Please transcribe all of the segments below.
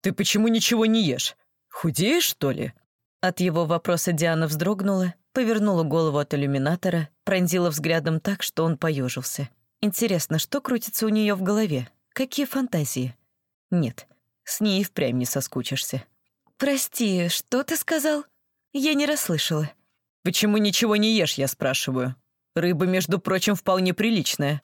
Ты почему ничего не ешь? Худеешь, что ли?» От его вопроса Диана вздрогнула, повернула голову от иллюминатора, пронзила взглядом так, что он поежился. Интересно, что крутится у нее в голове? Какие фантазии? Нет, с ней и впрямь не соскучишься. «Прости, что ты сказал? Я не расслышала». «Почему ничего не ешь, я спрашиваю? Рыба, между прочим, вполне приличная».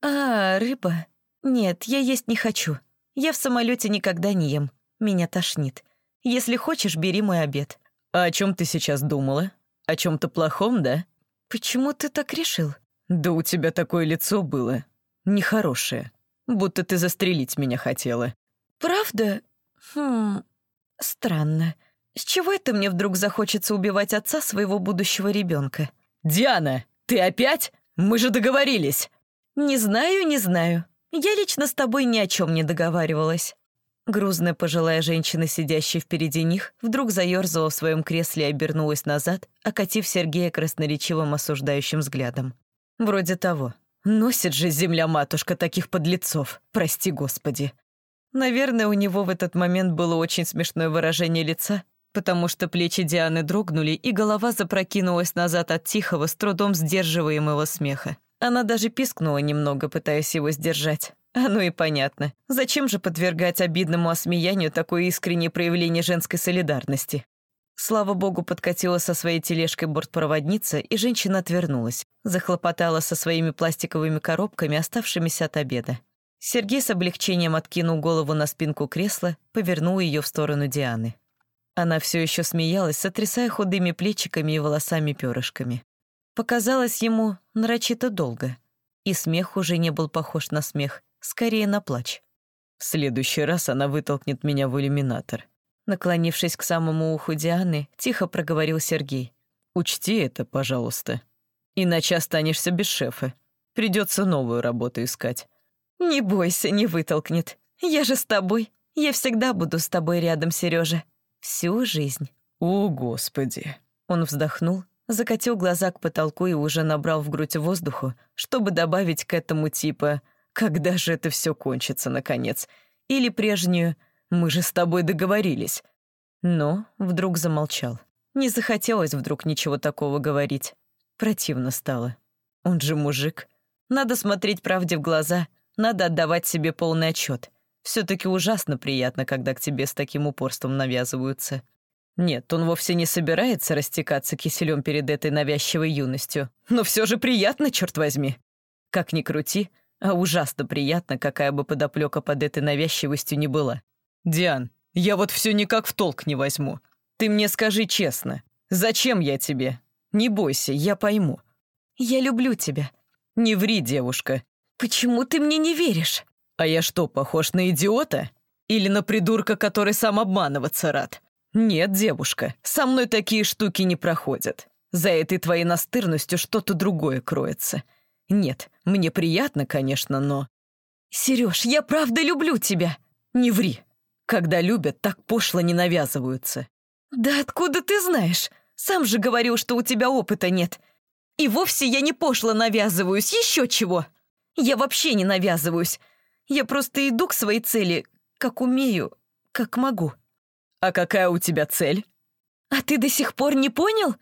«А, рыба? Нет, я есть не хочу. Я в самолете никогда не ем. Меня тошнит. Если хочешь, бери мой обед». «А о чем ты сейчас думала? О чем-то плохом, да?» «Почему ты так решил?» «Да у тебя такое лицо было. Нехорошее. Будто ты застрелить меня хотела». «Правда? Хм... Странно. С чего это мне вдруг захочется убивать отца своего будущего ребенка? «Диана, ты опять? Мы же договорились!» «Не знаю, не знаю. Я лично с тобой ни о чем не договаривалась». Грузная пожилая женщина, сидящая впереди них, вдруг заерзала в своем кресле и обернулась назад, окатив Сергея красноречивым осуждающим взглядом. Вроде того. Носит же земля-матушка таких подлецов, прости господи. Наверное, у него в этот момент было очень смешное выражение лица, потому что плечи Дианы дрогнули, и голова запрокинулась назад от тихого, с трудом сдерживаемого смеха. Она даже пискнула немного, пытаясь его сдержать. А ну и понятно. Зачем же подвергать обидному осмеянию такое искреннее проявление женской солидарности? Слава богу, подкатила со своей тележкой бортпроводница, и женщина отвернулась. Захлопотала со своими пластиковыми коробками, оставшимися от обеда. Сергей с облегчением откинул голову на спинку кресла, повернул ее в сторону Дианы. Она все еще смеялась, сотрясая худыми плечиками и волосами-перышками. Показалось ему нарочито долго. И смех уже не был похож на смех, скорее на плач. В следующий раз она вытолкнет меня в иллюминатор. Наклонившись к самому уху Дианы, тихо проговорил Сергей. «Учти это, пожалуйста. Иначе останешься без шефа. Придется новую работу искать». «Не бойся, не вытолкнет. Я же с тобой. Я всегда буду с тобой рядом, Сережа. Всю жизнь». «О, Господи!» Он вздохнул, закатил глаза к потолку и уже набрал в грудь воздуху, чтобы добавить к этому типа когда же это все кончится, наконец? Или прежнюю «Мы же с тобой договорились». Но вдруг замолчал. Не захотелось вдруг ничего такого говорить. Противно стало. Он же мужик. Надо смотреть правде в глаза, надо отдавать себе полный отчет. Все-таки ужасно приятно, когда к тебе с таким упорством навязываются. Нет, он вовсе не собирается растекаться киселем перед этой навязчивой юностью. Но все же приятно, черт возьми. Как ни крути, а ужасно приятно, какая бы подоплека под этой навязчивостью ни была. «Диан, я вот все никак в толк не возьму. Ты мне скажи честно, зачем я тебе? Не бойся, я пойму». «Я люблю тебя». «Не ври, девушка». «Почему ты мне не веришь?» «А я что, похож на идиота? Или на придурка, который сам обманываться рад?» «Нет, девушка, со мной такие штуки не проходят. За этой твоей настырностью что-то другое кроется. Нет, мне приятно, конечно, но... Сереж, я правда люблю тебя. Не ври. Когда любят, так пошло не навязываются. Да откуда ты знаешь? Сам же говорил, что у тебя опыта нет. И вовсе я не пошло навязываюсь, еще чего. Я вообще не навязываюсь. Я просто иду к своей цели, как умею, как могу. А какая у тебя цель? А ты до сих пор не понял?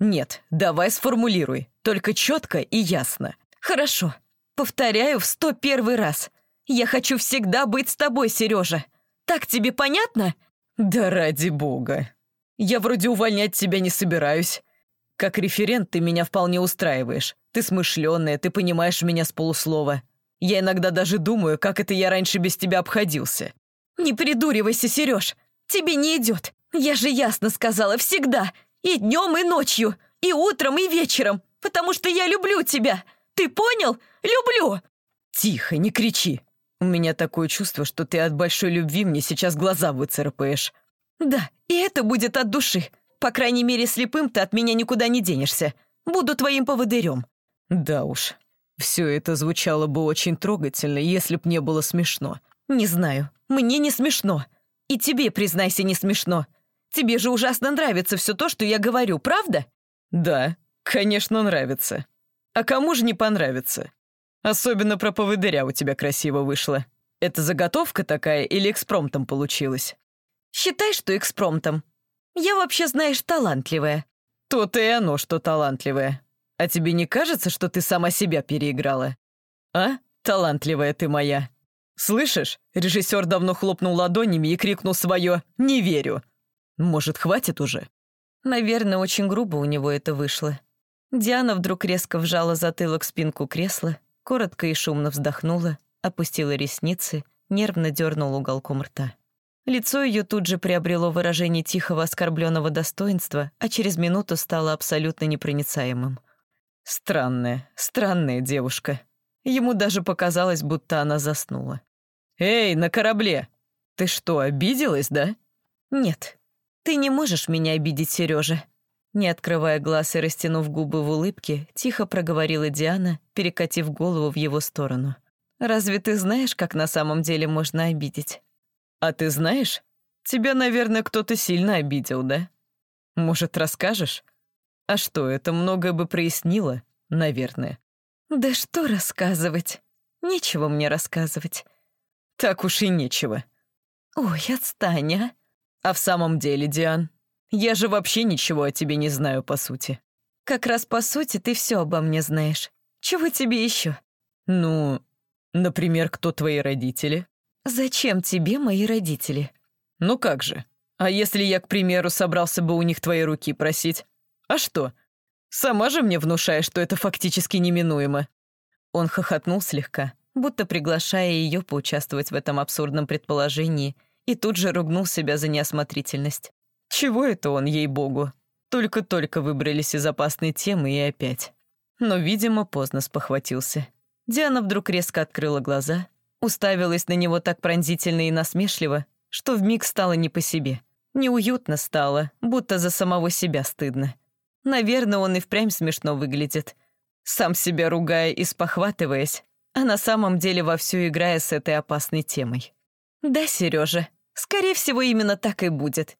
Нет, давай сформулируй, только четко и ясно. «Хорошо. Повторяю в сто первый раз. Я хочу всегда быть с тобой, Сережа. Так тебе понятно?» «Да ради бога. Я вроде увольнять тебя не собираюсь. Как референт ты меня вполне устраиваешь. Ты смышленая, ты понимаешь меня с полуслова. Я иногда даже думаю, как это я раньше без тебя обходился». «Не придуривайся, Сереж. Тебе не идет. Я же ясно сказала, всегда. И днем, и ночью. И утром, и вечером. Потому что я люблю тебя. Ты понял? Люблю!» «Тихо, не кричи. У меня такое чувство, что ты от большой любви мне сейчас глаза выцарапаешь». «Да, и это будет от души. По крайней мере, слепым ты от меня никуда не денешься. Буду твоим поводырем». «Да уж, все это звучало бы очень трогательно, если б не было смешно». «Не знаю, мне не смешно. И тебе, признайся, не смешно. Тебе же ужасно нравится все то, что я говорю, правда?» «Да, конечно, нравится. А кому же не понравится? Особенно про поводыря у тебя красиво вышло. Это заготовка такая или экспромтом получилось? Считай, что экспромтом. Я вообще, знаешь, талантливая». «То-то и оно, что талантливая. А тебе не кажется, что ты сама себя переиграла? А, талантливая ты моя?» «Слышишь?» Режиссер давно хлопнул ладонями и крикнул свое «Не верю». «Может, хватит уже?» Наверное, очень грубо у него это вышло. Диана вдруг резко вжала затылок в спинку кресла, коротко и шумно вздохнула, опустила ресницы, нервно дернула уголком рта. Лицо ее тут же приобрело выражение тихого оскорбленного достоинства, а через минуту стало абсолютно непроницаемым. Странная, странная девушка. Ему даже показалось, будто она заснула. «Эй, на корабле! Ты что, обиделась, да?» «Нет, ты не можешь меня обидеть, Сережа. Не открывая глаз и растянув губы в улыбке, тихо проговорила Диана, перекатив голову в его сторону. «Разве ты знаешь, как на самом деле можно обидеть?» «А ты знаешь? Тебя, наверное, кто-то сильно обидел, да? Может, расскажешь? А что, это многое бы прояснило, наверное». «Да что рассказывать? Нечего мне рассказывать». «Так уж и нечего». «Ой, отстань, а!» «А в самом деле, Диан, я же вообще ничего о тебе не знаю, по сути». «Как раз по сути ты все обо мне знаешь. Чего тебе еще?» «Ну, например, кто твои родители?» «Зачем тебе мои родители?» «Ну как же? А если я, к примеру, собрался бы у них твои руки просить? А что? Сама же мне внушаешь, что это фактически неминуемо». Он хохотнул слегка, будто приглашая ее поучаствовать в этом абсурдном предположении, и тут же ругнул себя за неосмотрительность. Чего это он, ей-богу? Только-только выбрались из опасной темы и опять. Но, видимо, поздно спохватился. Диана вдруг резко открыла глаза, уставилась на него так пронзительно и насмешливо, что вмиг стало не по себе. Неуютно стало, будто за самого себя стыдно. Наверное, он и впрямь смешно выглядит. Сам себя ругая и спохватываясь, а на самом деле вовсю играя с этой опасной темой. «Да, Сережа, скорее всего, именно так и будет.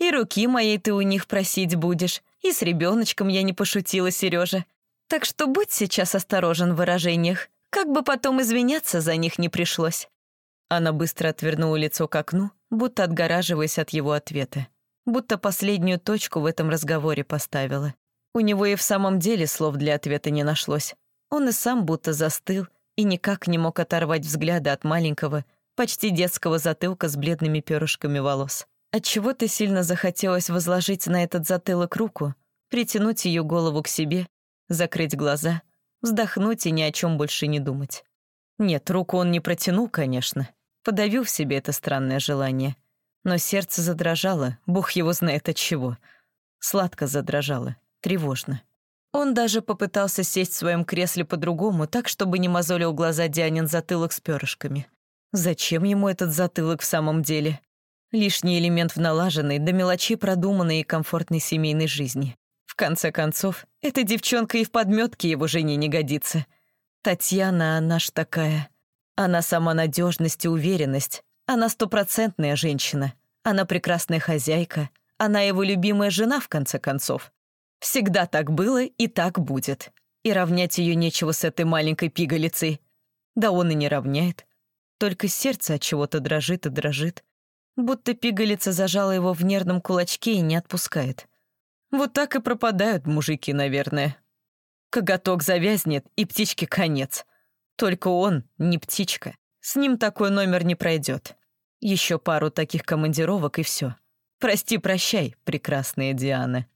И руки моей ты у них просить будешь, и с ребеночком я не пошутила, Сережа. Так что будь сейчас осторожен в выражениях, как бы потом извиняться за них не пришлось». Она быстро отвернула лицо к окну, будто отгораживаясь от его ответа. Будто последнюю точку в этом разговоре поставила. У него и в самом деле слов для ответа не нашлось. Он и сам будто застыл и никак не мог оторвать взгляда от маленького, почти детского затылка с бледными перышками волос. Отчего-то сильно захотелось возложить на этот затылок руку, притянуть ее голову к себе, закрыть глаза, вздохнуть и ни о чем больше не думать. Нет, руку он не протянул, конечно. Подавил в себе это странное желание. Но сердце задрожало, бог его знает от чего. Сладко задрожало, тревожно. Он даже попытался сесть в своем кресле по-другому, так, чтобы не мозолил глаза Дианин затылок с перышками. Зачем ему этот затылок в самом деле? Лишний элемент в налаженной, до мелочей продуманной и комфортной семейной жизни. В конце концов, эта девчонка и в подметке его жене не годится. Татьяна, она ж такая. Она сама надежность и уверенность. Она стопроцентная женщина. Она прекрасная хозяйка. Она его любимая жена, в конце концов. Всегда так было и так будет. И равнять ее нечего с этой маленькой пигалицей. Да он и не равняет. Только сердце от чего-то дрожит и дрожит будто пигалица зажала его в нервном кулачке и не отпускает. Вот так и пропадают мужики, наверное. Коготок завязнет, и птичке конец. Только он не птичка. С ним такой номер не пройдет. Еще пару таких командировок и все. Прости-прощай, прекрасная Диана.